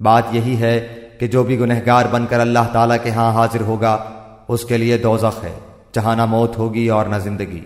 بات یہی ہے کہ جو بھی گنہگار بن کر اللہ تعالیٰ کے ہاں حاضر ہوگا، اس کے لیے دوزخ ہے، جہاں نہ موت ہوگی اور نہ زندگی۔